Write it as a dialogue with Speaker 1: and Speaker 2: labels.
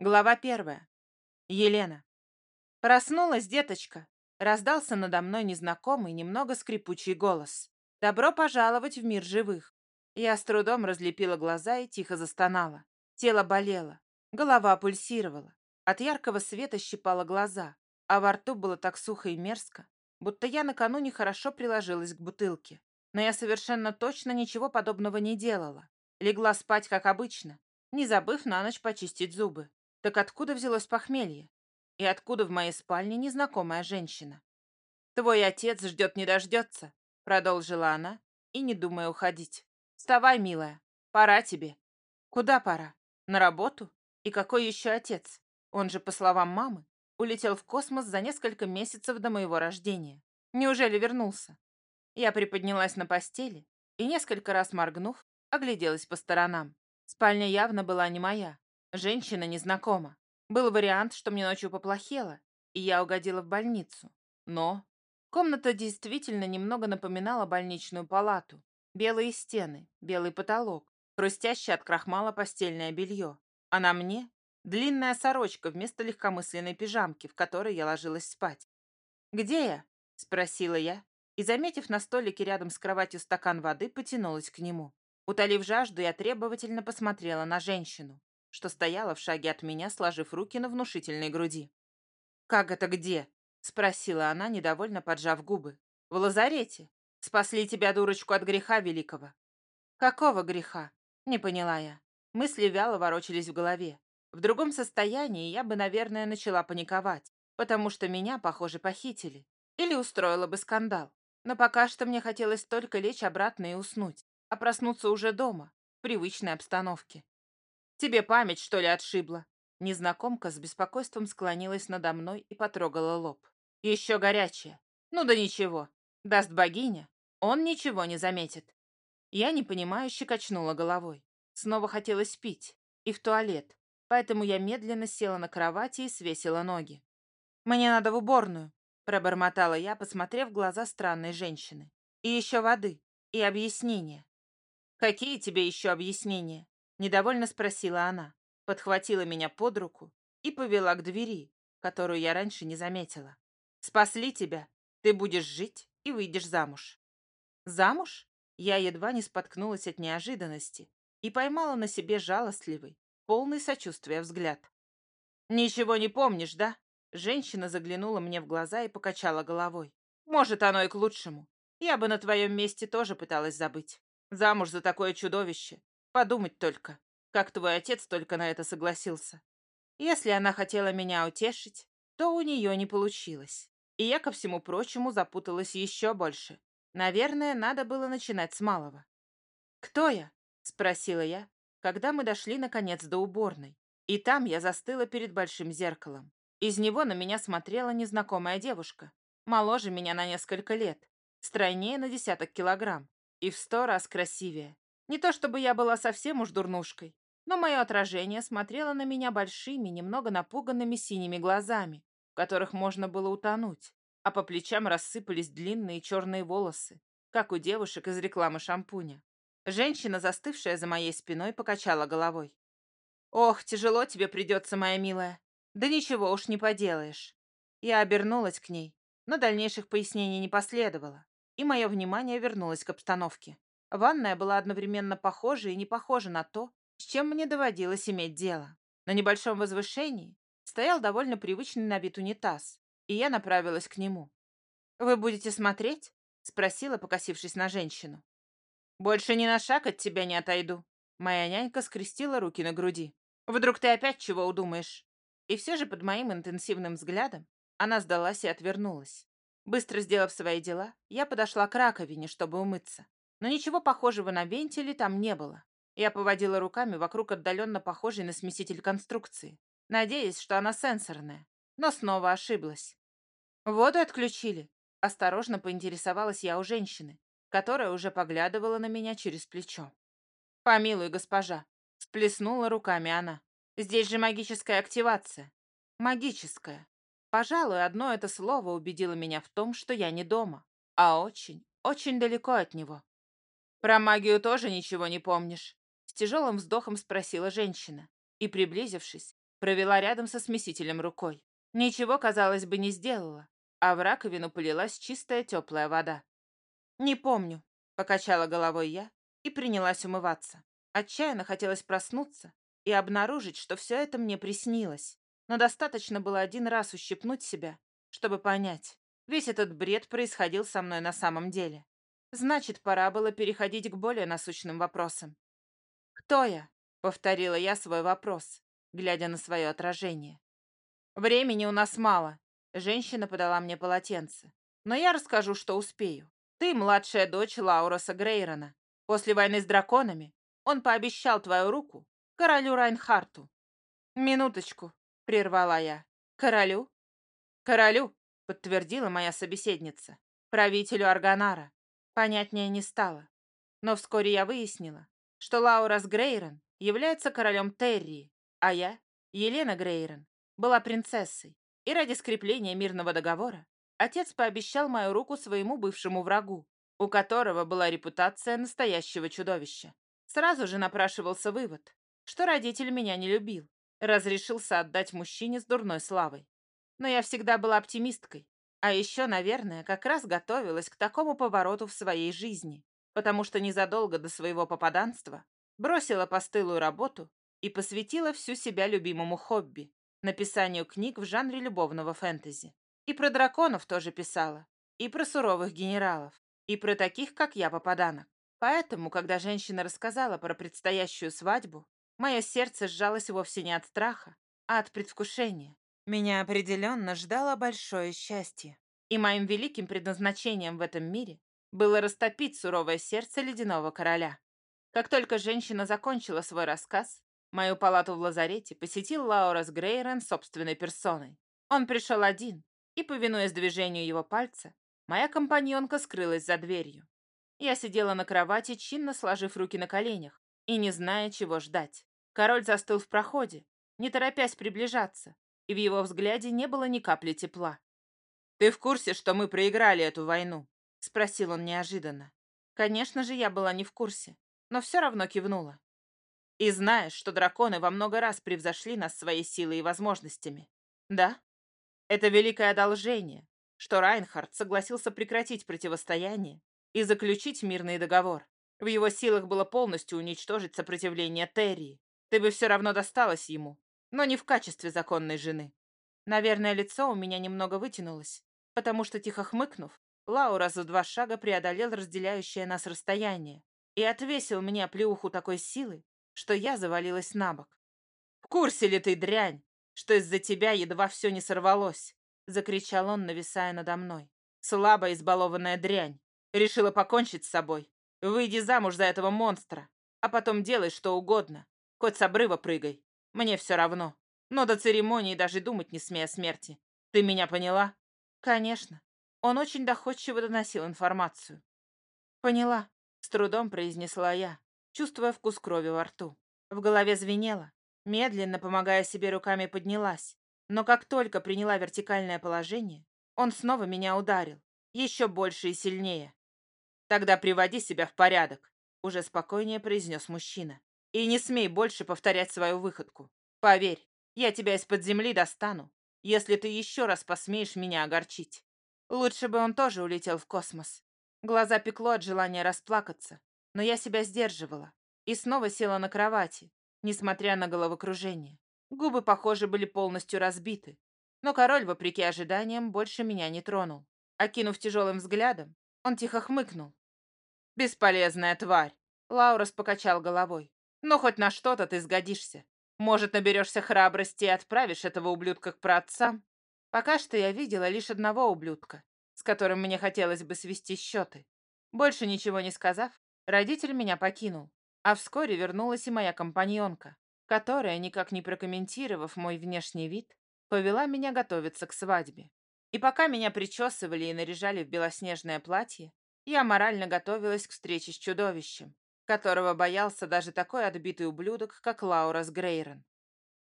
Speaker 1: Глава первая. Елена. Проснулась деточка. Раздался надо мной незнакомый, немного скрипучий голос. Добро пожаловать в мир живых. Я с трудом разлепила глаза и тихо застонала. Тело болело, голова пульсировала. От яркого света щипало глаза, а во рту было так сухо и мерзко, будто я накануне хорошо приложилась к бутылке. Но я совершенно точно ничего подобного не делала. Легла спать, как обычно, не забыв на ночь почистить зубы. Так откуда взялось похмелье? И откуда в моей спальне незнакомая женщина? «Твой отец ждет не дождется», — продолжила она, и не думая уходить. «Вставай, милая, пора тебе». «Куда пора? На работу? И какой еще отец? Он же, по словам мамы, улетел в космос за несколько месяцев до моего рождения. Неужели вернулся?» Я приподнялась на постели и, несколько раз моргнув, огляделась по сторонам. Спальня явно была не моя. Женщина незнакома. Был вариант, что мне ночью поплохело, и я угодила в больницу. Но комната действительно немного напоминала больничную палату. Белые стены, белый потолок, хрустящее от крахмала постельное белье. А на мне длинная сорочка вместо легкомысленной пижамки, в которой я ложилась спать. «Где я?» — спросила я, и, заметив на столике рядом с кроватью стакан воды, потянулась к нему. Утолив жажду, я требовательно посмотрела на женщину что стояла в шаге от меня, сложив руки на внушительной груди. «Как это где?» — спросила она, недовольно поджав губы. «В лазарете. Спасли тебя, дурочку, от греха великого». «Какого греха?» — не поняла я. Мысли вяло ворочались в голове. В другом состоянии я бы, наверное, начала паниковать, потому что меня, похоже, похитили. Или устроила бы скандал. Но пока что мне хотелось только лечь обратно и уснуть, а проснуться уже дома, в привычной обстановке. Тебе память, что ли, отшибла?» Незнакомка с беспокойством склонилась надо мной и потрогала лоб. «Еще горячая. Ну да ничего. Даст богиня, он ничего не заметит». Я непонимающе качнула головой. Снова хотелось пить. И в туалет. Поэтому я медленно села на кровати и свесила ноги. «Мне надо в уборную», — пробормотала я, посмотрев в глаза странной женщины. «И еще воды. И объяснения». «Какие тебе еще объяснения?» Недовольно спросила она, подхватила меня под руку и повела к двери, которую я раньше не заметила. «Спасли тебя. Ты будешь жить и выйдешь замуж». «Замуж?» Я едва не споткнулась от неожиданности и поймала на себе жалостливый, полный сочувствия взгляд. «Ничего не помнишь, да?» Женщина заглянула мне в глаза и покачала головой. «Может, оно и к лучшему. Я бы на твоем месте тоже пыталась забыть. Замуж за такое чудовище Подумать только, как твой отец только на это согласился. Если она хотела меня утешить, то у нее не получилось. И я, ко всему прочему, запуталась еще больше. Наверное, надо было начинать с малого. «Кто я?» — спросила я, когда мы дошли, наконец, до уборной. И там я застыла перед большим зеркалом. Из него на меня смотрела незнакомая девушка, моложе меня на несколько лет, стройнее на десяток килограмм и в сто раз красивее. Не то чтобы я была совсем уж дурнушкой, но мое отражение смотрело на меня большими, немного напуганными синими глазами, в которых можно было утонуть, а по плечам рассыпались длинные черные волосы, как у девушек из рекламы шампуня. Женщина, застывшая за моей спиной, покачала головой. «Ох, тяжело тебе придется, моя милая. Да ничего уж не поделаешь». Я обернулась к ней, но дальнейших пояснений не последовало, и мое внимание вернулось к обстановке. Ванная была одновременно похожа и не похожа на то, с чем мне доводилось иметь дело. На небольшом возвышении стоял довольно привычный на вид унитаз, и я направилась к нему. «Вы будете смотреть?» — спросила, покосившись на женщину. «Больше ни на шаг от тебя не отойду». Моя нянька скрестила руки на груди. «Вдруг ты опять чего удумаешь?» И все же под моим интенсивным взглядом она сдалась и отвернулась. Быстро сделав свои дела, я подошла к раковине, чтобы умыться но ничего похожего на вентили там не было. Я поводила руками вокруг отдаленно похожей на смеситель конструкции, надеясь, что она сенсорная, но снова ошиблась. Воду отключили. Осторожно поинтересовалась я у женщины, которая уже поглядывала на меня через плечо. «Помилуй, госпожа», — сплеснула руками она. «Здесь же магическая активация». «Магическая». Пожалуй, одно это слово убедило меня в том, что я не дома, а очень, очень далеко от него. «Про магию тоже ничего не помнишь?» С тяжелым вздохом спросила женщина и, приблизившись, Провела рядом со смесителем рукой. Ничего, казалось бы, не сделала, а в раковину полилась чистая теплая вода. «Не помню», — покачала головой я и принялась умываться. Отчаянно хотелось проснуться и обнаружить, что все это мне приснилось. Но достаточно было один раз ущипнуть себя, чтобы понять. Весь этот бред происходил со мной на самом деле. Значит, пора было переходить к более насущным вопросам. «Кто я?» — повторила я свой вопрос, глядя на свое отражение. «Времени у нас мало», — женщина подала мне полотенце. «Но я расскажу, что успею. Ты младшая дочь Лаураса Грейрона. После войны с драконами он пообещал твою руку королю Райнхарту». «Минуточку», — прервала я. «Королю?» «Королю», — подтвердила моя собеседница. «Правителю Арганара». Понятнее не стало. Но вскоре я выяснила, что Лаурас Грейрон является королем Террии, а я, Елена Грейрон, была принцессой. И ради скрепления мирного договора отец пообещал мою руку своему бывшему врагу, у которого была репутация настоящего чудовища. Сразу же напрашивался вывод, что родитель меня не любил, разрешился отдать мужчине с дурной славой. Но я всегда была оптимисткой, а еще, наверное, как раз готовилась к такому повороту в своей жизни, потому что незадолго до своего попаданства бросила постылую работу и посвятила всю себя любимому хобби – написанию книг в жанре любовного фэнтези. И про драконов тоже писала, и про суровых генералов, и про таких, как я, попаданок. Поэтому, когда женщина рассказала про предстоящую свадьбу, мое сердце сжалось вовсе не от страха, а от предвкушения. Меня определенно ждало большое счастье. И моим великим предназначением в этом мире было растопить суровое сердце ледяного короля. Как только женщина закончила свой рассказ, мою палату в лазарете посетил Лаурас Грейрен собственной персоной. Он пришел один, и, повинуясь движению его пальца, моя компаньонка скрылась за дверью. Я сидела на кровати, чинно сложив руки на коленях, и не зная, чего ждать. Король застыл в проходе, не торопясь приближаться, и в его взгляде не было ни капли тепла. «Ты в курсе, что мы проиграли эту войну?» — спросил он неожиданно. Конечно же, я была не в курсе, но все равно кивнула. «И знаешь, что драконы во много раз превзошли нас своей силой и возможностями?» «Да. Это великое одолжение, что Райнхард согласился прекратить противостояние и заключить мирный договор. В его силах было полностью уничтожить сопротивление Террии. Ты бы все равно досталась ему, но не в качестве законной жены. Наверное, лицо у меня немного вытянулось, потому что, тихо хмыкнув, Лаура за два шага преодолел разделяющее нас расстояние и отвесил мне плюху такой силы, что я завалилась на бок. «В курсе ли ты, дрянь, что из-за тебя едва все не сорвалось?» — закричал он, нависая надо мной. «Слабая избалованная дрянь. Решила покончить с собой. Выйди замуж за этого монстра, а потом делай что угодно. Хоть с обрыва прыгай. Мне все равно. Но до церемонии даже думать не смей о смерти. Ты меня поняла? Конечно. Он очень доходчиво доносил информацию. Поняла. С трудом произнесла я, чувствуя вкус крови во рту. В голове звенело. Медленно, помогая себе руками, поднялась. Но как только приняла вертикальное положение, он снова меня ударил. Еще больше и сильнее. «Тогда приводи себя в порядок», — уже спокойнее произнес мужчина. «И не смей больше повторять свою выходку. Поверь, я тебя из-под земли достану, если ты еще раз посмеешь меня огорчить». Лучше бы он тоже улетел в космос. Глаза пекло от желания расплакаться, но я себя сдерживала и снова села на кровати, несмотря на головокружение. Губы, похоже, были полностью разбиты, но король, вопреки ожиданиям, больше меня не тронул. Окинув тяжелым взглядом, он тихо хмыкнул. «Бесполезная тварь!» Лаурас покачал головой. «Но хоть на что-то ты сгодишься. Может, наберешься храбрости и отправишь этого ублюдка к праотцам?» Пока что я видела лишь одного ублюдка, с которым мне хотелось бы свести счеты. Больше ничего не сказав, родитель меня покинул, а вскоре вернулась и моя компаньонка, которая, никак не прокомментировав мой внешний вид, повела меня готовиться к свадьбе. И пока меня причесывали и наряжали в белоснежное платье, я морально готовилась к встрече с чудовищем, которого боялся даже такой отбитый ублюдок, как Лаурас Грейрон.